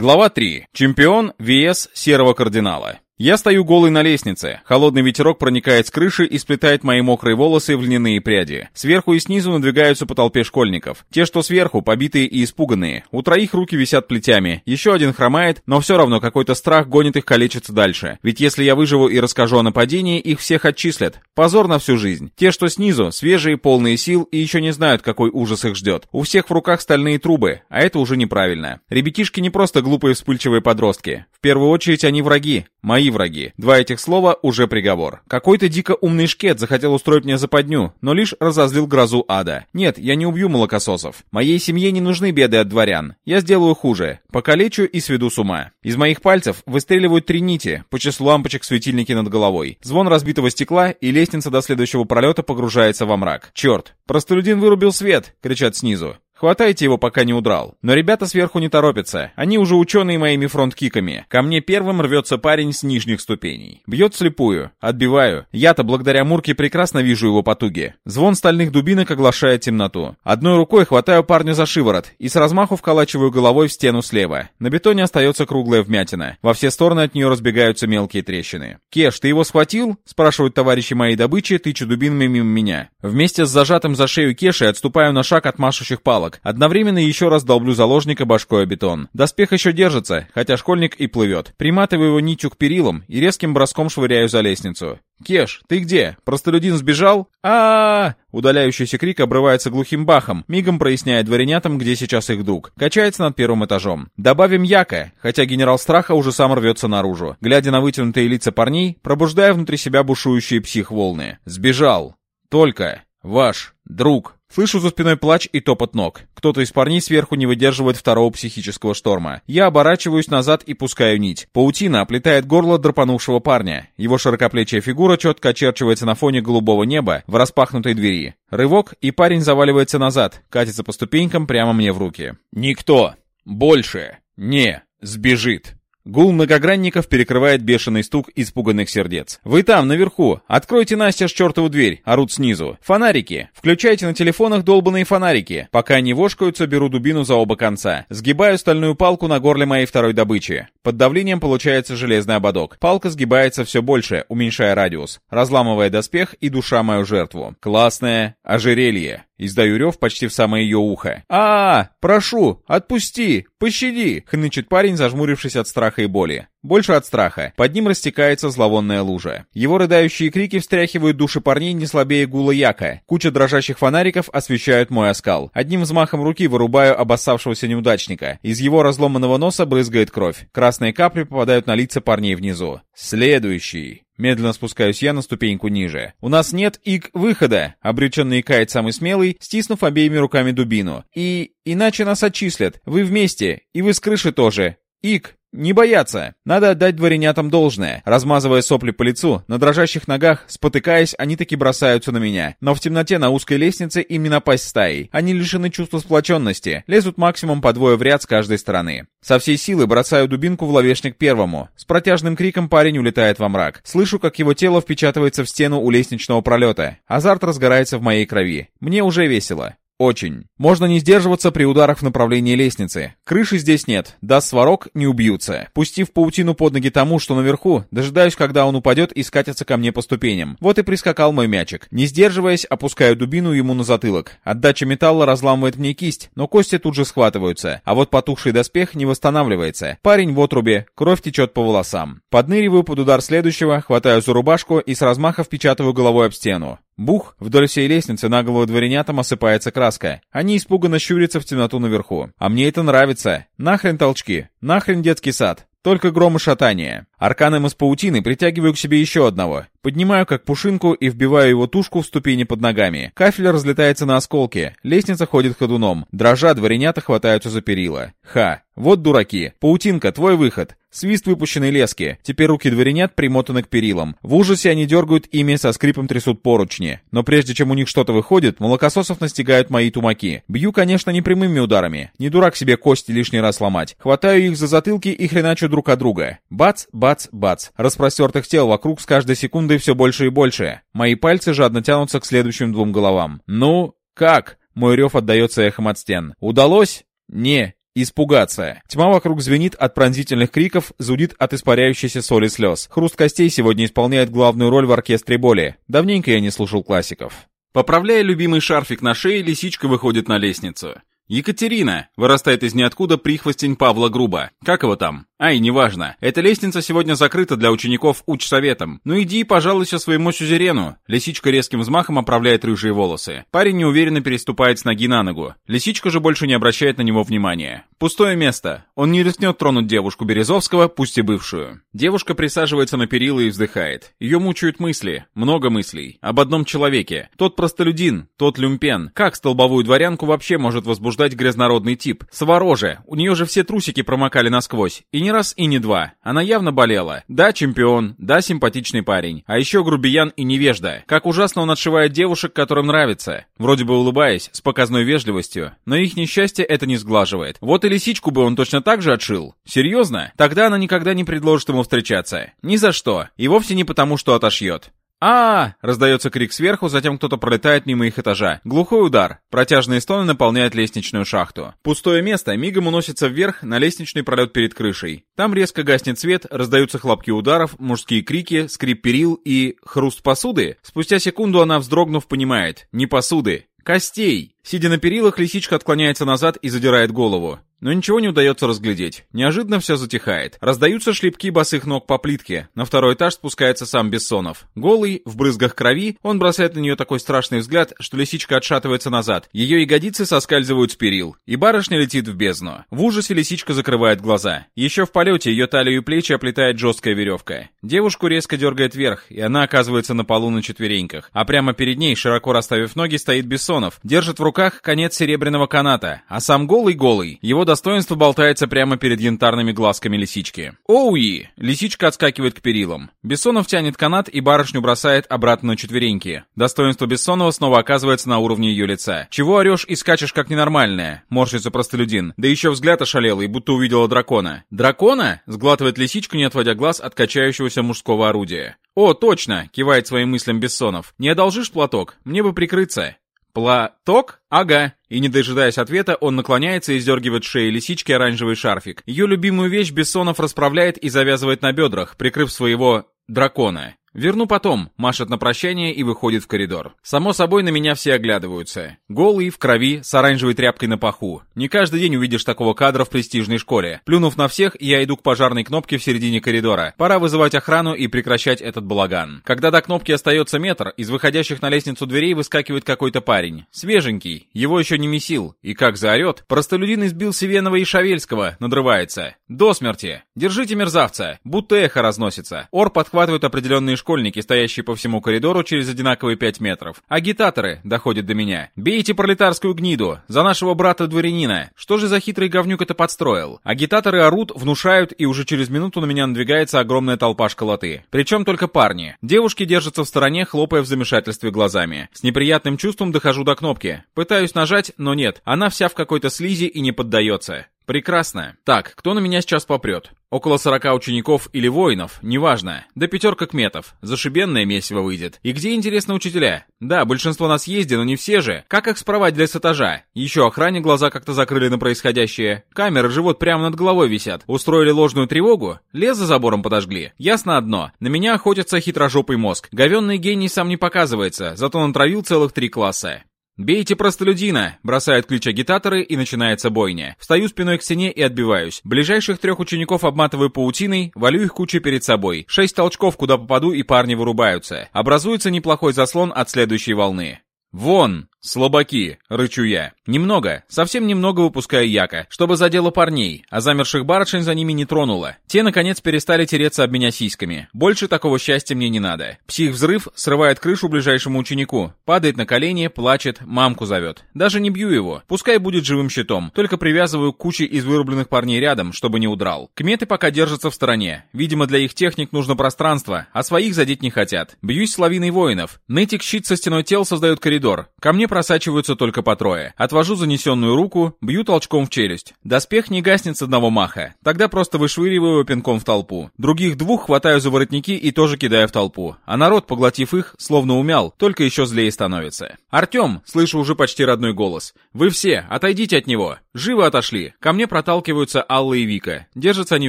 Глава 3. Чемпион VS Серого Кардинала. Я стою голый на лестнице. Холодный ветерок проникает с крыши и сплетает мои мокрые волосы в льняные пряди. Сверху и снизу надвигаются по толпе школьников. Те, что сверху, побитые и испуганные. У троих руки висят плетями. Еще один хромает, но все равно какой-то страх гонит их калечиться дальше. Ведь если я выживу и расскажу о нападении, их всех отчислят. Позор на всю жизнь. Те, что снизу, свежие, полные сил и еще не знают, какой ужас их ждет. У всех в руках стальные трубы, а это уже неправильно. Ребятишки не просто глупые вспыльчивые подростки. В первую очередь они враги. Мои враги. Два этих слова уже приговор. Какой-то дико умный шкет захотел устроить мне западню, но лишь разозлил грозу ада. Нет, я не убью молокососов. Моей семье не нужны беды от дворян. Я сделаю хуже. Покалечу и сведу с ума. Из моих пальцев выстреливают три нити, по числу лампочек светильники над головой. Звон разбитого стекла, и лестница до следующего пролета погружается во мрак. Черт, простолюдин вырубил свет, кричат снизу. Хватайте его, пока не удрал. Но ребята сверху не торопятся. Они уже ученые моими фронткиками. Ко мне первым рвется парень с нижних ступеней. Бьет слепую. Отбиваю. Я-то благодаря Мурке прекрасно вижу его потуги. Звон стальных дубинок оглашает темноту. Одной рукой хватаю парня за шиворот и с размаху вколачиваю головой в стену слева. На бетоне остается круглая вмятина. Во все стороны от нее разбегаются мелкие трещины. «Кеш, ты его схватил?» спрашивают товарищи моей добычи, тыча дубинами мимо меня. Вместе с зажатым за шею Кешей отступаю на шаг от машущих палок палок. Одновременно еще раз долблю заложника башкой о бетон. Доспех еще держится, хотя школьник и плывет. Приматываю его нитью к перилам и резким броском швыряю за лестницу. «Кеш, ты где? Простолюдин сбежал?» а, -а, -а Удаляющийся крик обрывается глухим бахом, мигом проясняет дворянятам, где сейчас их друг. Качается над первым этажом. Добавим Яка, хотя генерал страха уже сам рвется наружу. Глядя на вытянутые лица парней, пробуждая внутри себя бушующие псих-волны. «Сбежал. Только. Ваш. Друг. Слышу за спиной плач и топот ног. Кто-то из парней сверху не выдерживает второго психического шторма. Я оборачиваюсь назад и пускаю нить. Паутина оплетает горло драпанувшего парня. Его широкоплечья фигура четко очерчивается на фоне голубого неба в распахнутой двери. Рывок, и парень заваливается назад, катится по ступенькам прямо мне в руки. Никто больше не сбежит. Гул многогранников перекрывает бешеный стук испуганных сердец. «Вы там, наверху! Откройте Настя чертову дверь!» — орут снизу. «Фонарики! Включайте на телефонах долбанные фонарики!» Пока они вошкаются, беру дубину за оба конца. Сгибаю стальную палку на горле моей второй добычи. Под давлением получается железный ободок. Палка сгибается все больше, уменьшая радиус, разламывая доспех и душа мою жертву. Классное ожерелье. Издаю рев почти в самое ее ухо. а, -а, Прошу! Отпусти! Пощади!» — хнычет парень, зажмурившись от страха и боли. Больше от страха. Под ним растекается зловонная лужа. Его рыдающие крики встряхивают души парней не слабее гула яка. Куча дрожащих фонариков освещают мой оскал. Одним взмахом руки вырубаю обоссавшегося неудачника. Из его разломанного носа брызгает кровь. Красные капли попадают на лица парней внизу. Следующий. Медленно спускаюсь я на ступеньку ниже. «У нас нет ик выхода!» — обреченно икает самый смелый, стиснув обеими руками дубину. «И... иначе нас отчислят. Вы вместе. И вы с крыши тоже. Ик, не бояться. Надо отдать дворянятам должное. Размазывая сопли по лицу, на дрожащих ногах, спотыкаясь, они таки бросаются на меня. Но в темноте на узкой лестнице им не напасть стаей. Они лишены чувства сплоченности, лезут максимум по двое в ряд с каждой стороны. Со всей силы бросаю дубинку в лобешник первому. С протяжным криком парень улетает во мрак. Слышу, как его тело впечатывается в стену у лестничного пролета. Азарт разгорается в моей крови. Мне уже весело. Очень. Можно не сдерживаться при ударах в направлении лестницы. Крыши здесь нет. Даст Сварог, не убьются. Пустив паутину под ноги тому, что наверху, дожидаюсь, когда он упадет и скатится ко мне по ступеням. Вот и прискакал мой мячик. Не сдерживаясь, опускаю дубину ему на затылок. Отдача металла разламывает мне кисть, но кости тут же схватываются. А вот потухший доспех не восстанавливается. Парень в отрубе, кровь течет по волосам. Подныриваю под удар следующего, хватаю за рубашку и с размаха впечатываю головой об стену. Бух, вдоль всей лестницы на голову дворянятам осыпается краска. Они испуганно щурятся в темноту наверху. А мне это нравится. Нахрен толчки, нахрен детский сад. Только гром и шатание. Арканом из паутины притягиваю к себе еще одного. Поднимаю как пушинку и вбиваю его тушку в ступени под ногами. Кафель разлетается на осколки. Лестница ходит ходуном. Дрожа, дворянята хватаются за перила. Ха. Вот дураки. Паутинка, твой выход. Свист выпущенной лески. Теперь руки дворянят примотаны к перилам. В ужасе они дергают ими, со скрипом трясут поручни. Но прежде чем у них что-то выходит, молокососов настигают мои тумаки. Бью, конечно, не прямыми ударами. Не дурак себе кости лишний раз ломать. Хватаю их за затылки и хреначу друг от друга. Бац, бац, бац. Распростертых тел вокруг с каждой секундой все больше и больше. Мои пальцы жадно тянутся к следующим двум головам. Ну, как? Мой рев отдается эхом от стен. Удалось? Не, Испугаться. Тьма вокруг звенит от пронзительных криков, зудит от испаряющейся соли слез. Хруст костей сегодня исполняет главную роль в оркестре боли. Давненько я не слушал классиков. Поправляя любимый шарфик на шее, лисичка выходит на лестницу. «Екатерина!» — вырастает из ниоткуда прихвостень Павла Груба. Как его там? Ай, неважно. Эта лестница сегодня закрыта для учеников учсоветом. Ну иди, пожалуйся своему сюзерену. Лисичка резким взмахом оправляет рыжие волосы. Парень неуверенно переступает с ноги на ногу. Лисичка же больше не обращает на него внимания. Пустое место. Он не рискнет тронуть девушку Березовского, пусть и бывшую. Девушка присаживается на перила и вздыхает. Ее мучают мысли. Много мыслей. Об одном человеке. Тот простолюдин, тот люмпен. Как столбовую дворянку вообще может возбуждать грязнородный тип? Свороже. У нее же все трусики промокали насквозь. И не не раз и не два. Она явно болела. Да, чемпион, да, симпатичный парень. А еще грубиян и невежда. Как ужасно он отшивает девушек, которым нравится. Вроде бы улыбаясь, с показной вежливостью. Но их несчастье это не сглаживает. Вот и лисичку бы он точно так же отшил. Серьезно? Тогда она никогда не предложит ему встречаться. Ни за что. И вовсе не потому, что отошьет а, раздается крик сверху, затем кто-то пролетает мимо их этажа. Глухой удар. Протяжные стоны наполняют лестничную шахту. Пустое место мигом уносится вверх на лестничный пролет перед крышей. Там резко гаснет свет, раздаются хлопки ударов, мужские крики, скрип перил и... хруст посуды? Спустя секунду она, вздрогнув, понимает. Не посуды. Костей! Сидя на перилах, лисичка отклоняется назад и задирает голову. Но ничего не удается разглядеть. Неожиданно все затихает. Раздаются шлепки босых ног по плитке. На второй этаж спускается сам Бессонов. Голый, в брызгах крови, он бросает на нее такой страшный взгляд, что лисичка отшатывается назад. Ее ягодицы соскальзывают с перил. И барышня летит в бездну. В ужасе лисичка закрывает глаза. Еще в полете ее талию и плечи оплетает жесткая веревка. Девушку резко дергает вверх, и она оказывается на полу на четвереньках. А прямо перед ней, широко расставив ноги, стоит Бессонов. Держит в руках конец серебряного каната. А сам голый-голый. Его достоинство болтается прямо перед янтарными глазками лисички. «Оуи!» Лисичка отскакивает к перилам. Бессонов тянет канат и барышню бросает обратно на четвереньки. Достоинство Бессонова снова оказывается на уровне ее лица. «Чего орешь и скачешь как ненормальная?» Морщится простолюдин. Да еще взгляд ошалелый, будто увидела дракона. «Дракона?» Сглатывает лисичка, не отводя глаз от качающегося мужского орудия. «О, точно!» — кивает своим мыслям Бессонов. «Не одолжишь платок? Мне бы прикрыться». «Платок? Ага». И не дожидаясь ответа, он наклоняется и сдергивает с шеи лисички оранжевый шарфик. Ее любимую вещь Бессонов расправляет и завязывает на бедрах, прикрыв своего дракона. «Верну потом», машет на прощание и выходит в коридор. Само собой, на меня все оглядываются. Голый, в крови, с оранжевой тряпкой на паху. Не каждый день увидишь такого кадра в престижной школе. Плюнув на всех, я иду к пожарной кнопке в середине коридора. Пора вызывать охрану и прекращать этот балаган. Когда до кнопки остается метр, из выходящих на лестницу дверей выскакивает какой-то парень. Свеженький, его еще не месил. И как заорет, простолюдин избил Севенова и Шавельского, надрывается. До смерти. Держите мерзавца. Будто эхо разносится. Ор подхватывает определенные школьники, стоящие по всему коридору через одинаковые пять метров. Агитаторы, доходят до меня. Бейте пролетарскую гниду, за нашего брата-дворянина. Что же за хитрый говнюк это подстроил? Агитаторы орут, внушают, и уже через минуту на меня надвигается огромная толпа школоты. Причем только парни. Девушки держатся в стороне, хлопая в замешательстве глазами. С неприятным чувством дохожу до кнопки. Пытаюсь нажать, но нет. Она вся в какой-то слизи и не поддается. Прекрасно. Так, кто на меня сейчас попрет? Около 40 учеников или воинов, неважно. До пятерка кметов. Зашибенное месиво выйдет. И где, интересно, учителя? Да, большинство на съезде, но не все же. Как их спровать для с этажа? Еще охране глаза как-то закрыли на происходящее. Камеры живот прямо над головой висят. Устроили ложную тревогу? Лес за забором подожгли? Ясно одно. На меня охотится хитрожопый мозг. Говенный гений сам не показывается, зато натравил целых три класса. «Бейте простолюдина!» Бросают ключ агитаторы и начинается бойня. Встаю спиной к стене и отбиваюсь. Ближайших трех учеников обматываю паутиной, валю их кучей перед собой. Шесть толчков, куда попаду, и парни вырубаются. Образуется неплохой заслон от следующей волны. «Вон!» «Слабаки!» — рычу я. Немного, совсем немного выпуская яка, чтобы задело парней, а замерших барышень за ними не тронуло. Те, наконец, перестали тереться об меня сиськами. Больше такого счастья мне не надо. Псих-взрыв срывает крышу ближайшему ученику, падает на колени, плачет, мамку зовет. Даже не бью его, пускай будет живым щитом, только привязываю к куче из вырубленных парней рядом, чтобы не удрал. Кметы пока держатся в стороне. Видимо, для их техник нужно пространство, а своих задеть не хотят. Бьюсь с лавиной воинов. Нытик щит со стеной тел создает коридор. Ко мне просачиваются только по трое. Отвожу занесенную руку, бью толчком в челюсть. Доспех не гаснет с одного маха. Тогда просто вышвыриваю его пинком в толпу. Других двух хватаю за воротники и тоже кидаю в толпу. А народ, поглотив их, словно умял, только еще злее становится. «Артем!» — слышу уже почти родной голос. «Вы все, отойдите от него!» Живо отошли. Ко мне проталкиваются Алла и Вика. Держатся они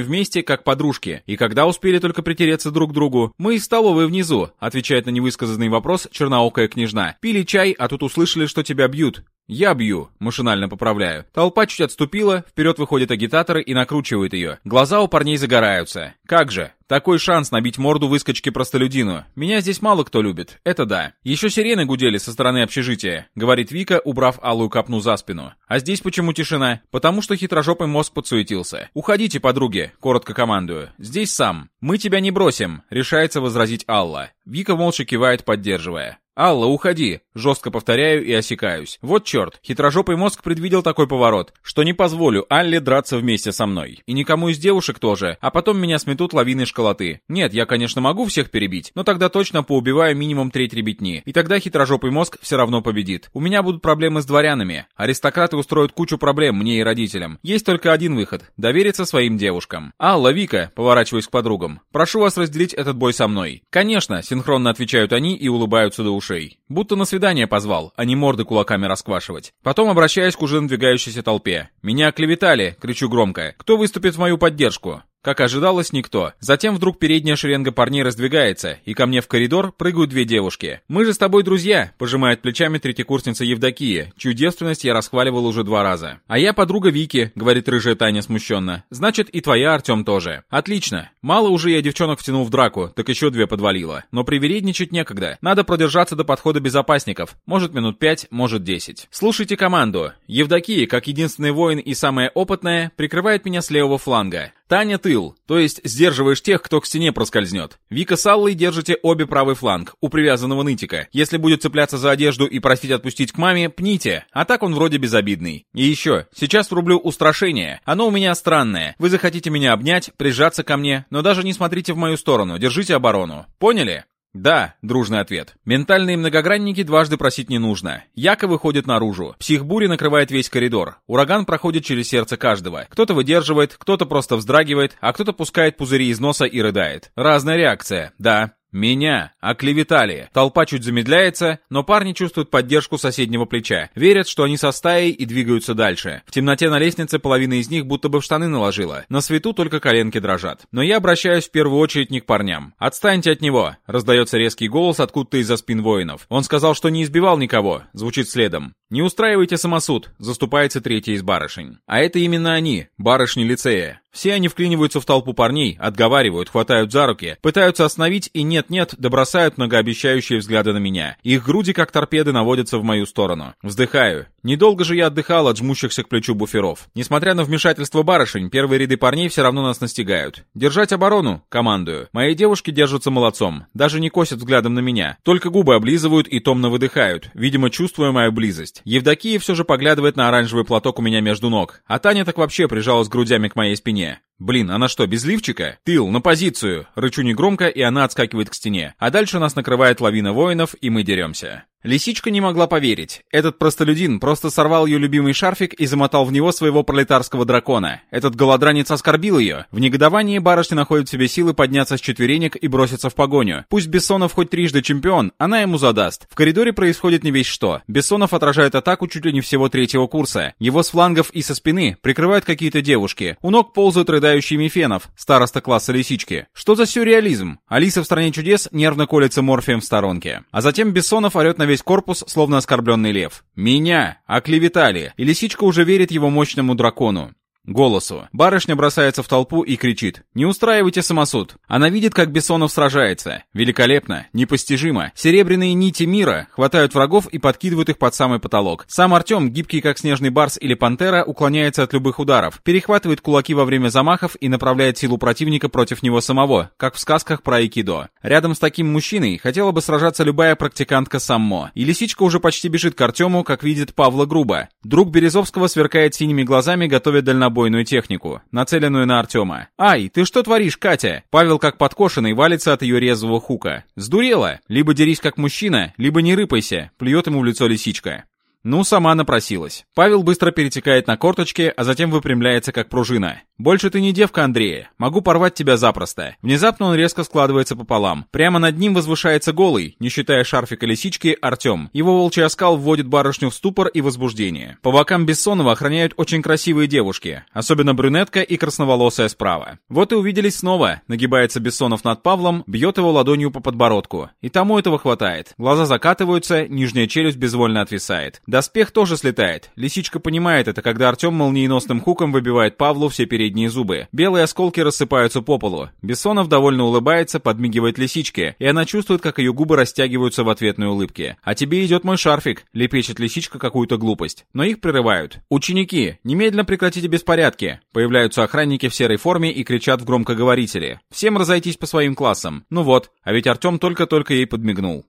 вместе, как подружки. И когда успели только притереться друг к другу? Мы из столовой внизу, отвечает на невысказанный вопрос черноокая княжна. Пили чай, а тут услышали, что тебя бьют. «Я бью», — машинально поправляю. Толпа чуть отступила, вперед выходят агитаторы и накручивают ее. Глаза у парней загораются. Как же? Такой шанс набить морду выскочке простолюдину. Меня здесь мало кто любит, это да. Еще сирены гудели со стороны общежития, говорит Вика, убрав алую капну за спину. А здесь почему тишина? Потому что хитрожопый мозг подсуетился. Уходите, подруги, коротко командую. Здесь сам. Мы тебя не бросим, решается возразить Алла. Вика молча кивает, поддерживая. «Алла, уходи!» Жестко повторяю и осекаюсь. Вот черт, хитрожопый мозг предвидел такой поворот, что не позволю Алле драться вместе со мной. И никому из девушек тоже, а потом меня сметут лавиной школоты. Нет, я, конечно, могу всех перебить, но тогда точно поубиваю минимум треть ребятни. И тогда хитрожопый мозг все равно победит. У меня будут проблемы с дворянами. Аристократы устроят кучу проблем мне и родителям. Есть только один выход — довериться своим девушкам. «Алла, Вика», поворачиваюсь к подругам, прошу вас разделить этот бой со мной. Конечно, синхронно отвечают они и улыбаются до ушей. Будто на свидание позвал, а не морды кулаками расквашивать. Потом обращаюсь к уже надвигающейся толпе. «Меня оклеветали!» — кричу громко. «Кто выступит в мою поддержку?» Как ожидалось, никто. Затем вдруг передняя шеренга парней раздвигается, и ко мне в коридор прыгают две девушки. «Мы же с тобой друзья», — пожимает плечами третьекурсница Евдокия, чью девственность я расхваливал уже два раза. «А я подруга Вики», — говорит рыжая Таня смущенно. «Значит, и твоя, Артем, тоже». «Отлично. Мало уже я девчонок втянул в драку, так еще две подвалило. Но привередничать некогда. Надо продержаться до подхода безопасников. Может, минут пять, может, десять. Слушайте команду. Евдокия, как единственный воин и самая опытная, прикрывает меня с левого фланга. Таня тыл, то есть сдерживаешь тех, кто к стене проскользнет. Вика с Аллой держите обе правый фланг, у привязанного нытика. Если будет цепляться за одежду и просить отпустить к маме, пните, а так он вроде безобидный. И еще, сейчас врублю устрашение. Оно у меня странное. Вы захотите меня обнять, прижаться ко мне, но даже не смотрите в мою сторону, держите оборону. Поняли? «Да», — дружный ответ. Ментальные многогранники дважды просить не нужно. Яко выходит наружу. Психбури накрывает весь коридор. Ураган проходит через сердце каждого. Кто-то выдерживает, кто-то просто вздрагивает, а кто-то пускает пузыри из носа и рыдает. Разная реакция, да. Меня оклеветали. Толпа чуть замедляется, но парни чувствуют поддержку соседнего плеча. Верят, что они со стаей и двигаются дальше. В темноте на лестнице половина из них будто бы в штаны наложила. На свету только коленки дрожат. Но я обращаюсь в первую очередь не к парням. «Отстаньте от него!» Раздается резкий голос откуда-то из-за спин воинов. Он сказал, что не избивал никого. Звучит следом. «Не устраивайте самосуд», заступается третья из барышень. А это именно они, барышни лицея. Все они вклиниваются в толпу парней, отговаривают, хватают за руки, пытаются остановить и нет-нет, добросают многообещающие взгляды на меня. Их груди, как торпеды, наводятся в мою сторону. Вздыхаю. Недолго же я отдыхал от жмущихся к плечу буферов. Несмотря на вмешательство барышень, первые ряды парней все равно нас настигают. Держать оборону, командую. Мои девушки держатся молодцом, даже не косят взглядом на меня. Только губы облизывают и томно выдыхают, видимо, чувствуя мою близость. Евдокия все же поглядывает на оранжевый платок у меня между ног, а Таня так вообще прижалась грудями к моей спине. мне. Блин, она что, без лифчика? Тыл, на позицию! Рычу негромко, и она отскакивает к стене. А дальше нас накрывает лавина воинов, и мы деремся. Лисичка не могла поверить. Этот простолюдин просто сорвал ее любимый шарфик и замотал в него своего пролетарского дракона. Этот голодранец оскорбил ее. В негодовании барышня находит в себе силы подняться с четверенек и броситься в погоню. Пусть Бессонов хоть трижды чемпион, она ему задаст. В коридоре происходит не весь что. Бессонов отражает атаку чуть ли не всего третьего курса. Его с флангов и со спины прикрывают какие-то девушки. У ног ползают рыдающие Мефенов, староста класса лисички. Что за сюрреализм? Алиса в «Стране чудес» нервно колется морфием в сторонке. А затем Бессонов орет на весь корпус, словно оскорбленный лев. «Меня! Оклеветали!» И лисичка уже верит его мощному дракону голосу. Барышня бросается в толпу и кричит «Не устраивайте самосуд!» Она видит, как Бессонов сражается. Великолепно, непостижимо. Серебряные нити мира хватают врагов и подкидывают их под самый потолок. Сам Артем, гибкий как снежный барс или пантера, уклоняется от любых ударов, перехватывает кулаки во время замахов и направляет силу противника против него самого, как в сказках про айкидо. Рядом с таким мужчиной хотела бы сражаться любая практикантка саммо. И лисичка уже почти бежит к Артему, как видит Павла Груба. Друг Березовского сверкает синими глазами, готовя дальнобойную дальнобойную технику, нацеленную на Артема. «Ай, ты что творишь, Катя?» Павел, как подкошенный, валится от ее резвого хука. «Сдурела? Либо дерись как мужчина, либо не рыпайся», плюет ему в лицо лисичка. Ну, сама напросилась. Павел быстро перетекает на корточки, а затем выпрямляется как пружина. «Больше ты не девка Андрея. Могу порвать тебя запросто». Внезапно он резко складывается пополам. Прямо над ним возвышается голый, не считая шарфика лисички, Артем. Его волчий оскал вводит барышню в ступор и возбуждение. По бокам Бессонова охраняют очень красивые девушки, особенно брюнетка и красноволосая справа. Вот и увиделись снова. Нагибается Бессонов над Павлом, бьет его ладонью по подбородку. И тому этого хватает. Глаза закатываются, нижняя челюсть безвольно отвисает. Доспех тоже слетает. Лисичка понимает это, когда Артем молниеносным хуком выбивает Павлу все передние зубы. Белые осколки рассыпаются по полу. Бессонов довольно улыбается, подмигивает лисичке, и она чувствует, как ее губы растягиваются в ответной улыбке. «А тебе идет мой шарфик», — лепечет лисичка какую-то глупость. Но их прерывают. «Ученики, немедленно прекратите беспорядки!» Появляются охранники в серой форме и кричат в громкоговорителе. «Всем разойтись по своим классам!» Ну вот, а ведь Артем только-только ей подмигнул.